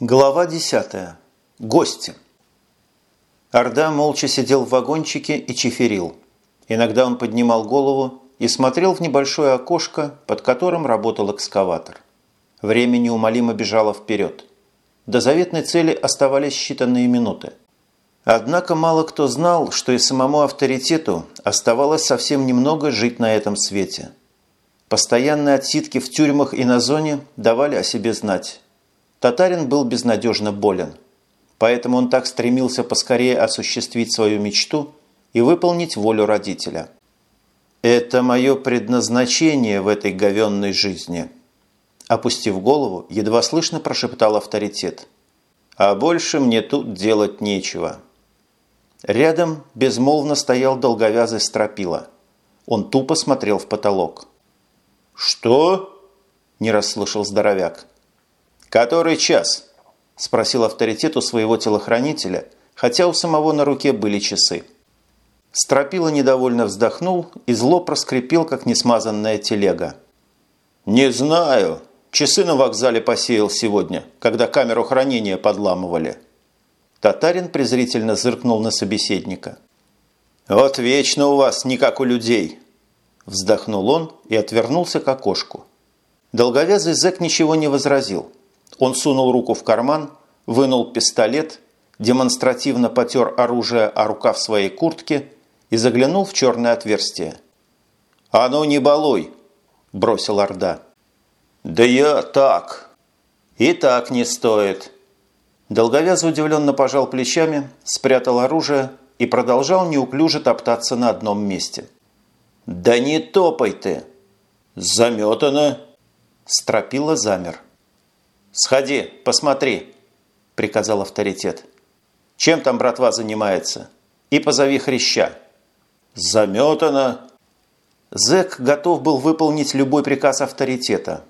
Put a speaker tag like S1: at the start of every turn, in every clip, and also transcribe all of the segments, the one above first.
S1: Глава 10. Гости. Орда молча сидел в вагончике и чиферил. Иногда он поднимал голову и смотрел в небольшое окошко, под которым работал экскаватор. Время неумолимо бежало вперед. До заветной цели оставались считанные минуты. Однако мало кто знал, что и самому авторитету оставалось совсем немного жить на этом свете. Постоянные отсидки в тюрьмах и на зоне давали о себе знать. Татарин был безнадежно болен. Поэтому он так стремился поскорее осуществить свою мечту и выполнить волю родителя. «Это мое предназначение в этой говенной жизни», опустив голову, едва слышно прошептал авторитет. «А больше мне тут делать нечего». Рядом безмолвно стоял долговязый стропила. Он тупо смотрел в потолок. «Что?» – не расслышал здоровяк. «Который час?» – спросил авторитет у своего телохранителя, хотя у самого на руке были часы. Стропила недовольно вздохнул и зло проскрипел, как несмазанная телега. «Не знаю. Часы на вокзале посеял сегодня, когда камеру хранения подламывали». Татарин презрительно зыркнул на собеседника. «Вот вечно у вас, не как у людей!» Вздохнул он и отвернулся к окошку. Долговязый зэк ничего не возразил. Он сунул руку в карман, вынул пистолет, демонстративно потер оружие о рукав своей куртки и заглянул в черное отверстие. «А ну не балуй!» – бросил Орда. «Да я так!» «И так не стоит!» Долговязый удивленно пожал плечами, спрятал оружие и продолжал неуклюже топтаться на одном месте – «Да не топай ты!» «Заметано!» Стропила замер. «Сходи, посмотри!» – приказал авторитет. «Чем там братва занимается? И позови хряща!» «Заметано!» Зэк готов был выполнить любой приказ авторитета,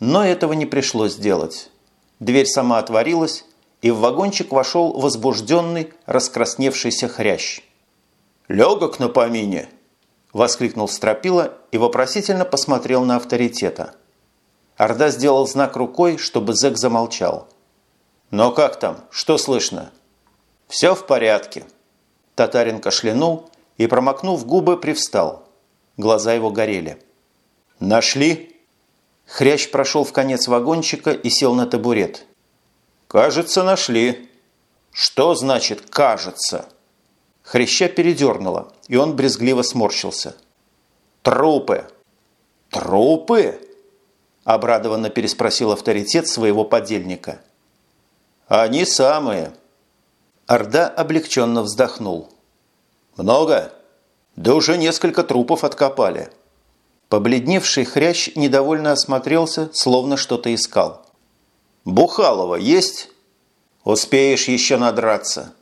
S1: но этого не пришлось сделать. Дверь сама отворилась, и в вагончик вошел возбужденный, раскрасневшийся хрящ. «Легок на помине!» – воскликнул Стропила и вопросительно посмотрел на авторитета. Орда сделал знак рукой, чтобы зэк замолчал. «Но как там? Что слышно?» «Все в порядке». Татарин кашлянул и, промокнув губы, привстал. Глаза его горели. «Нашли?» Хрящ прошел в конец вагончика и сел на табурет. «Кажется, нашли». «Что значит «кажется»?» Хряща передернуло, и он брезгливо сморщился. «Трупы!» «Трупы?» – обрадованно переспросил авторитет своего подельника. «Они самые». Орда облегченно вздохнул. «Много? Да уже несколько трупов откопали». Побледневший хрящ недовольно осмотрелся, словно что-то искал. «Бухалова есть?» «Успеешь еще надраться»,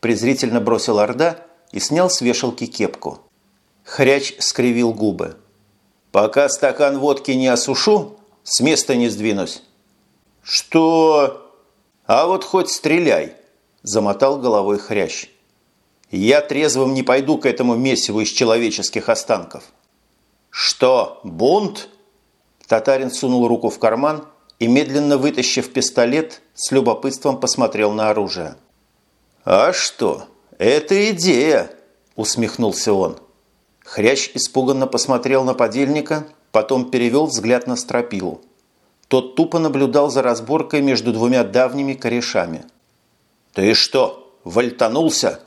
S1: презрительно бросил Орда и снял с вешалки кепку. Хряч скривил губы. «Пока стакан водки не осушу, с места не сдвинусь». «Что?» «А вот хоть стреляй», – замотал головой хрящ. «Я трезвым не пойду к этому месиву из человеческих останков». «Что, бунт?» Татарин сунул руку в карман и, медленно вытащив пистолет, с любопытством посмотрел на оружие. «А что? Это идея!» – усмехнулся он. Хрящ испуганно посмотрел на подельника, потом перевел взгляд на стропилу. Тот тупо наблюдал за разборкой между двумя давними корешами. «Ты что, вальтанулся?»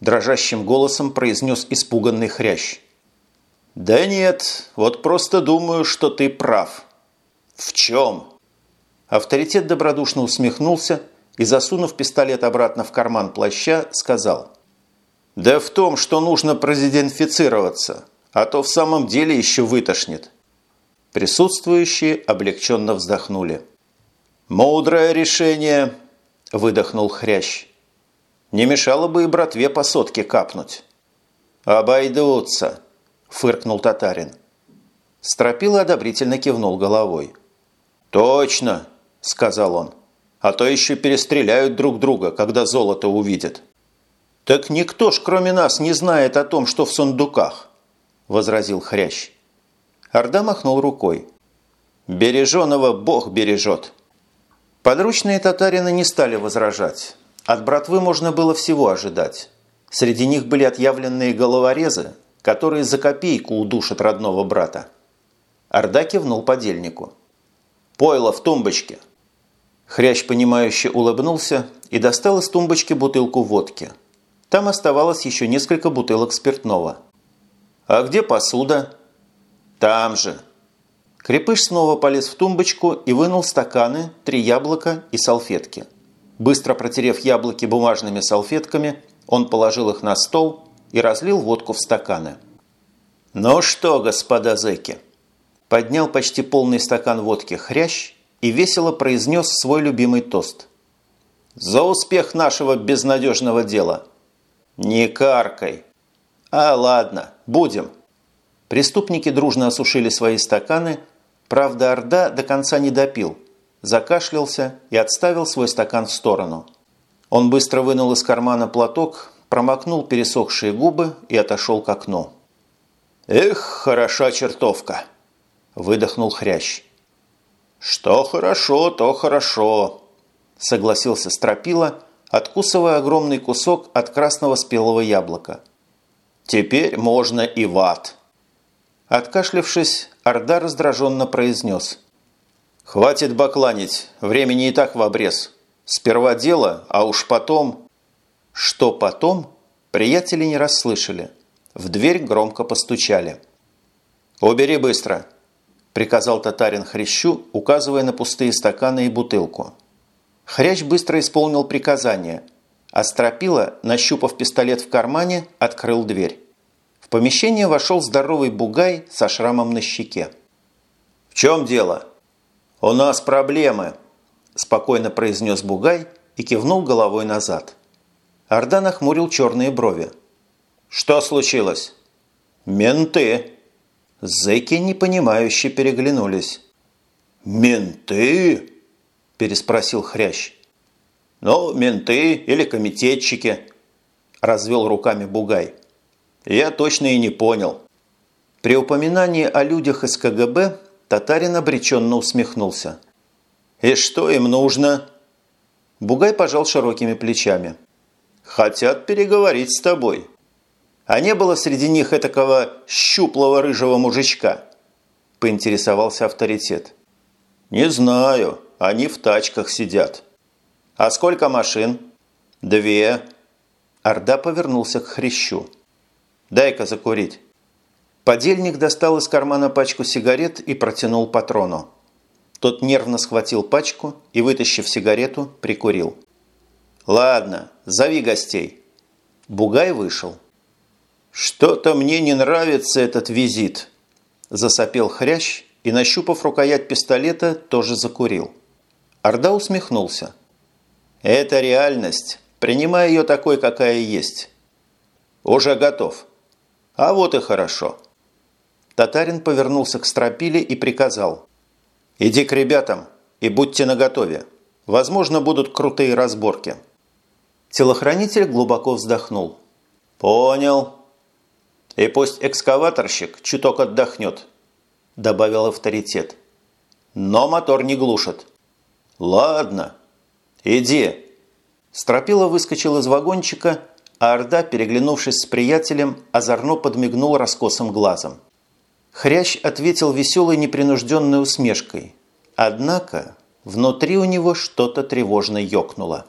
S1: Дрожащим голосом произнес испуганный хрящ. «Да нет, вот просто думаю, что ты прав». «В чем?» Авторитет добродушно усмехнулся и, засунув пистолет обратно в карман плаща, сказал «Да в том, что нужно продезинфицироваться, а то в самом деле еще вытошнит». Присутствующие облегченно вздохнули. «Мудрое решение!» – выдохнул хрящ. «Не мешало бы и братве по сотке капнуть». «Обойдутся!» – фыркнул татарин. Стропила одобрительно кивнул головой. «Точно!» – сказал он а то еще перестреляют друг друга, когда золото увидят». «Так никто ж, кроме нас, не знает о том, что в сундуках», – возразил Хрящ. Орда махнул рукой. «Береженого Бог бережет». Подручные татарины не стали возражать. От братвы можно было всего ожидать. Среди них были отъявленные головорезы, которые за копейку удушат родного брата. Орда кивнул подельнику. «Пойло в тумбочке!» Хрящ, понимающе улыбнулся и достал из тумбочки бутылку водки. Там оставалось еще несколько бутылок спиртного. «А где посуда?» «Там же!» Крепыш снова полез в тумбочку и вынул стаканы, три яблока и салфетки. Быстро протерев яблоки бумажными салфетками, он положил их на стол и разлил водку в стаканы. «Ну что, господа зэки?» Поднял почти полный стакан водки хрящ и весело произнес свой любимый тост. «За успех нашего безнадежного дела!» «Не каркай!» «А, ладно, будем!» Преступники дружно осушили свои стаканы, правда, Орда до конца не допил, закашлялся и отставил свой стакан в сторону. Он быстро вынул из кармана платок, промокнул пересохшие губы и отошел к окну. «Эх, хороша чертовка!» – выдохнул хрящ. «Что хорошо, то хорошо», – согласился Стропила, откусывая огромный кусок от красного спелого яблока. «Теперь можно и в ад». Откашлившись, Орда раздраженно произнес. «Хватит бакланить, времени и так в обрез. Сперва дело, а уж потом...» Что потом, приятели не расслышали – в дверь громко постучали. «Убери быстро!» – приказал татарин Хрящу, указывая на пустые стаканы и бутылку. Хрящ быстро исполнил приказание, а нащупав пистолет в кармане, открыл дверь. В помещение вошел здоровый бугай со шрамом на щеке. «В чем дело?» «У нас проблемы», – спокойно произнес бугай и кивнул головой назад. Орда нахмурил черные брови. «Что случилось?» «Менты!» Зэки непонимающе переглянулись. «Менты?» – переспросил Хрящ. «Ну, менты или комитетчики», – развел руками Бугай. «Я точно и не понял». При упоминании о людях из КГБ татарин обреченно усмехнулся. «И что им нужно?» Бугай пожал широкими плечами. «Хотят переговорить с тобой». А не было среди них этакого щуплого рыжего мужичка?» – поинтересовался авторитет. «Не знаю. Они в тачках сидят». «А сколько машин?» «Две». Орда повернулся к хрящу. «Дай-ка закурить». Подельник достал из кармана пачку сигарет и протянул патрону. Тот нервно схватил пачку и, вытащив сигарету, прикурил. «Ладно, зови гостей». Бугай вышел. «Что-то мне не нравится этот визит», – засопел хрящ и, нащупав рукоять пистолета, тоже закурил. Орда усмехнулся. «Это реальность. Принимай ее такой, какая есть». «Уже готов». «А вот и хорошо». Татарин повернулся к стропиле и приказал. «Иди к ребятам и будьте наготове. Возможно, будут крутые разборки». Телохранитель глубоко вздохнул. «Понял». «И пусть экскаваторщик чуток отдохнет», – добавил авторитет. «Но мотор не глушит». «Ладно. Иди». Стропила выскочил из вагончика, а Орда, переглянувшись с приятелем, озорно подмигнул раскосым глазом. Хрящ ответил веселой непринужденной усмешкой. Однако внутри у него что-то тревожно ёкнуло.